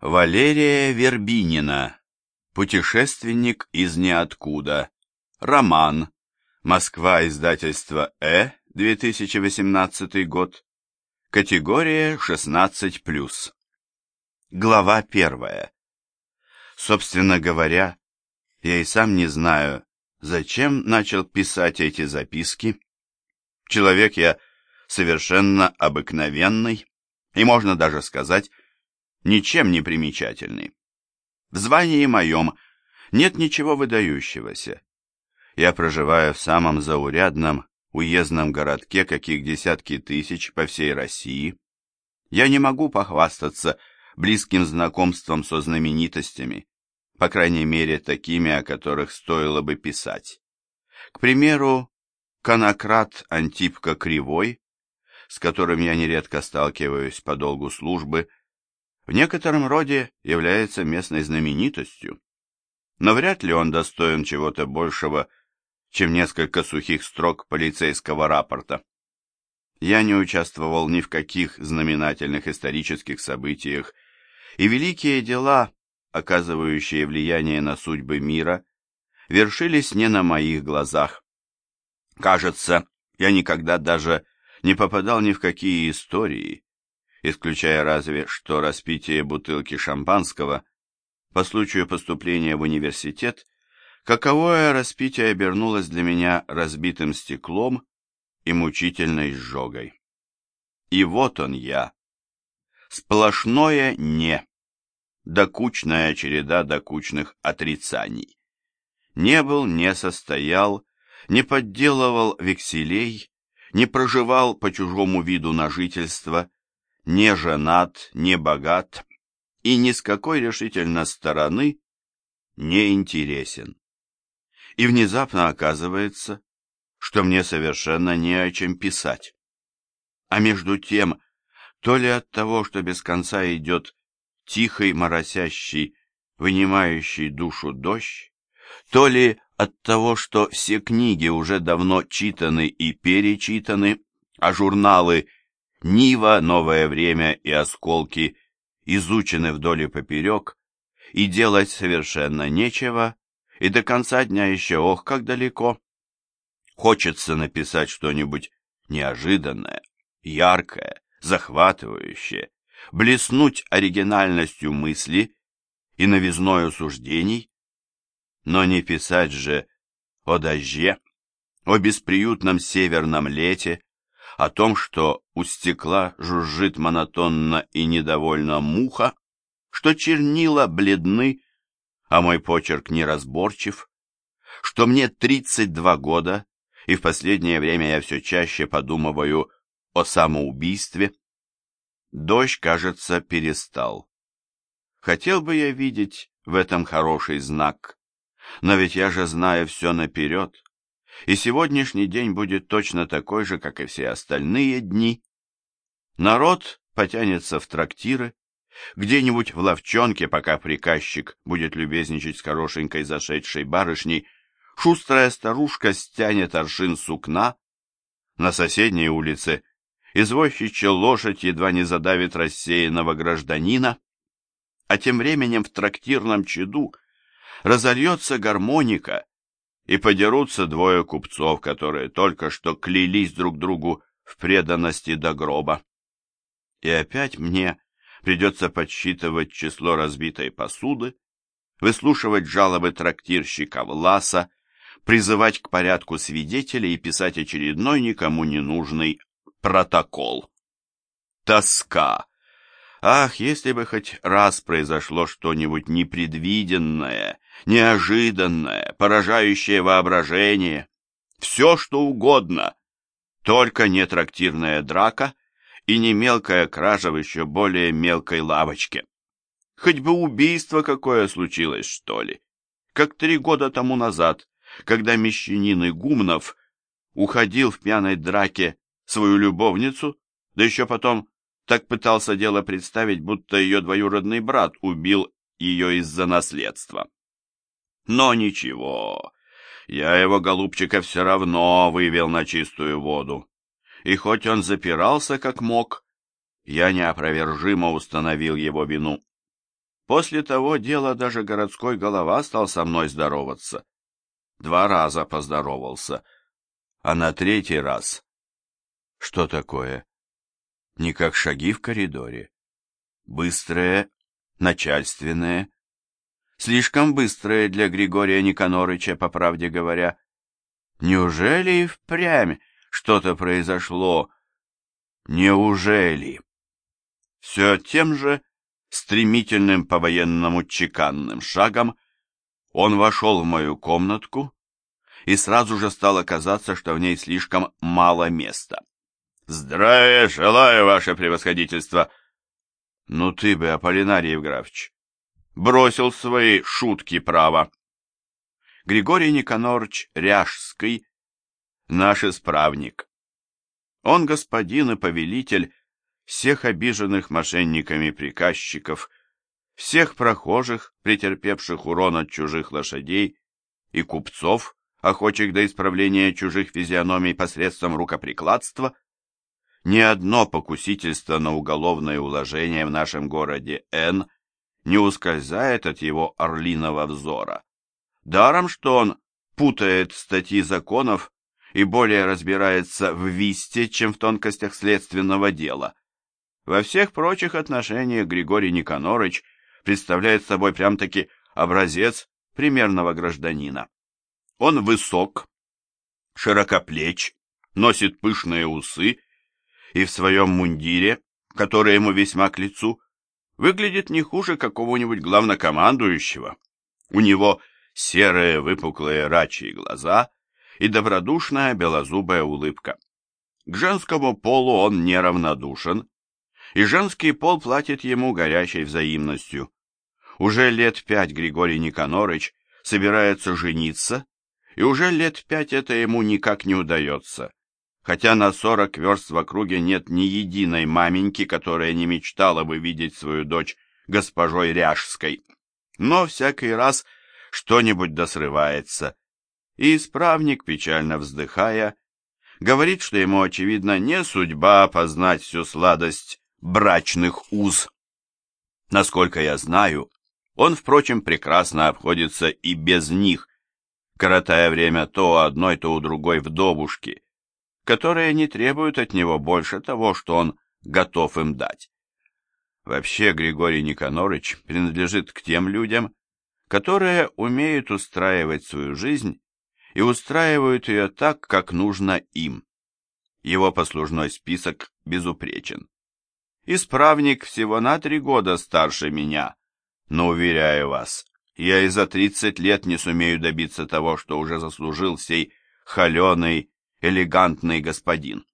Валерия Вербинина. Путешественник из ниоткуда. Роман. Москва, издательство Э, 2018 год. Категория 16+. Глава первая. Собственно говоря, я и сам не знаю, зачем начал писать эти записки. Человек я совершенно обыкновенный, и можно даже сказать, ничем не примечательный. В звании моем нет ничего выдающегося. Я проживаю в самом заурядном уездном городке, каких десятки тысяч по всей России. Я не могу похвастаться близким знакомством со знаменитостями, по крайней мере, такими, о которых стоило бы писать. К примеру, конократ Антипка Кривой, с которым я нередко сталкиваюсь по долгу службы, в некотором роде является местной знаменитостью, но вряд ли он достоин чего-то большего, чем несколько сухих строк полицейского рапорта. Я не участвовал ни в каких знаменательных исторических событиях, и великие дела, оказывающие влияние на судьбы мира, вершились не на моих глазах. Кажется, я никогда даже не попадал ни в какие истории, исключая разве что распитие бутылки шампанского по случаю поступления в университет, каковое распитие обернулось для меня разбитым стеклом и мучительной сжогой. И вот он я. Сплошное «не». Докучная череда докучных отрицаний. Не был, не состоял, не подделывал векселей, не проживал по чужому виду на жительство, не женат, не богат и ни с какой решительно стороны не интересен. И внезапно оказывается, что мне совершенно не о чем писать. А между тем, то ли от того, что без конца идет тихий моросящий, вынимающий душу дождь, то ли от того, что все книги уже давно читаны и перечитаны, а журналы Нива, Новое время и Осколки изучены вдоль и поперек, и делать совершенно нечего, и до конца дня еще ох, как далеко. Хочется написать что-нибудь неожиданное, яркое, захватывающее, блеснуть оригинальностью мысли и новизною суждений, но не писать же о дожде, о бесприютном северном лете, о том, что у стекла жужжит монотонно и недовольно муха, что чернила бледны, а мой почерк неразборчив, что мне 32 года, и в последнее время я все чаще подумываю о самоубийстве. Дождь, кажется, перестал. Хотел бы я видеть в этом хороший знак, но ведь я же знаю все наперед и сегодняшний день будет точно такой же, как и все остальные дни. Народ потянется в трактиры, где-нибудь в ловчонке, пока приказчик будет любезничать с хорошенькой зашедшей барышней, шустрая старушка стянет аршин сукна, на соседней улице извозчичья лошадь едва не задавит рассеянного гражданина, а тем временем в трактирном чаду разольется гармоника, и подерутся двое купцов, которые только что клялись друг другу в преданности до гроба. И опять мне придется подсчитывать число разбитой посуды, выслушивать жалобы трактирщика Власа, призывать к порядку свидетелей и писать очередной никому не нужный протокол. Тоска! Ах, если бы хоть раз произошло что-нибудь непредвиденное, неожиданное, поражающее воображение. Все, что угодно, только не трактирная драка и не мелкая кража в еще более мелкой лавочке. Хоть бы убийство какое случилось, что ли. Как три года тому назад, когда мещанин Игумнов уходил в пьяной драке свою любовницу, да еще потом так пытался дело представить, будто ее двоюродный брат убил ее из-за наследства. Но ничего, я его, голубчика, все равно вывел на чистую воду. И хоть он запирался как мог, я неопровержимо установил его вину. После того дела даже городской голова стал со мной здороваться. Два раза поздоровался. А на третий раз... Что такое? Не как шаги в коридоре. Быстрые, начальственные. Слишком быстрые для Григория Никонорыча, по правде говоря. Неужели и впрямь что-то произошло? Неужели? Все тем же стремительным по-военному чеканным шагом он вошел в мою комнатку, и сразу же стало казаться, что в ней слишком мало места. «Здравия желаю, ваше превосходительство!» «Ну ты бы, Аполлинарий Евграфович, бросил свои шутки право!» Григорий Никонорч Ряжский, наш исправник. Он господин и повелитель всех обиженных мошенниками приказчиков, всех прохожих, претерпевших урон от чужих лошадей, и купцов, охочих до исправления чужих физиономий посредством рукоприкладства, ни одно покусительство на уголовное уложение в нашем городе Н не ускользает от его орлиного взора. Даром, что он путает статьи законов и более разбирается в висте, чем в тонкостях следственного дела. Во всех прочих отношениях Григорий Никонорыч представляет собой прям-таки образец примерного гражданина. Он высок, широкоплеч, носит пышные усы и в своем мундире, который ему весьма к лицу, выглядит не хуже какого-нибудь главнокомандующего. У него серые выпуклые рачьи глаза и добродушная белозубая улыбка. К женскому полу он неравнодушен, и женский пол платит ему горячей взаимностью. Уже лет пять Григорий Никонорыч собирается жениться, и уже лет пять это ему никак не удается, хотя на сорок верст в округе нет ни единой маменьки, которая не мечтала бы видеть свою дочь госпожой Ряжской. Но всякий раз что-нибудь досрывается, и исправник, печально вздыхая, говорит, что ему, очевидно, не судьба познать всю сладость брачных уз. Насколько я знаю, он, впрочем, прекрасно обходится и без них, коротая время то у одной, то у другой вдовушки, которые не требуют от него больше того, что он готов им дать. Вообще Григорий Никонорыч принадлежит к тем людям, которые умеют устраивать свою жизнь и устраивают ее так, как нужно им. Его послужной список безупречен. Исправник всего на три года старше меня, но, уверяю вас, я и за тридцать лет не сумею добиться того, что уже заслужил сей холеный, элегантный господин.